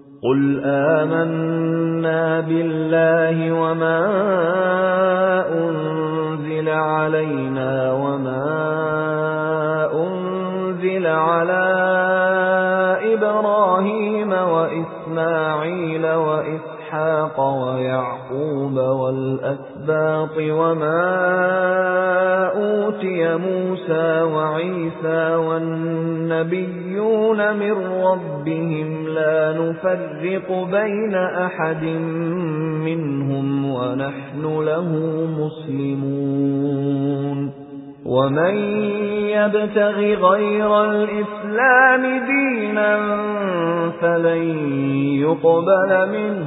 قُلْ آمَنَّا بِاللَّهِ وَمَا أُنْزِلَ عَلَيْنَا وَمَا أُنْزِلَ عَلَى إِبْرَاهِيمَ وَإِسْمَاعِيلَ وَإِسْحَاقَ وَيَعْقُوبَ وَالْأَسْبَاطِ وَمَا مُوسَى وَعِيسَى وَالنَّبِيُّونَ مِنْ رَبِّهِمْ لَا نُفَرِّقُ بَيْنَ أَحَدٍ مِنْهُمْ وَنَحْنُ لَهُ مُسْلِمُونَ وَمَن يَبْتَغِ غَيْرَ الْإِسْلَامِ دِينًا فَلَن يُقْبَلَ مِنْهُ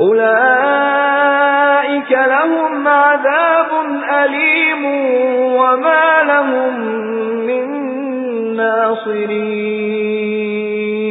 أُولَئِكَ لَهُمْ عَذَابٌ أَلِيمٌ وَمَا لَهُم مِّن نَّاصِرِينَ.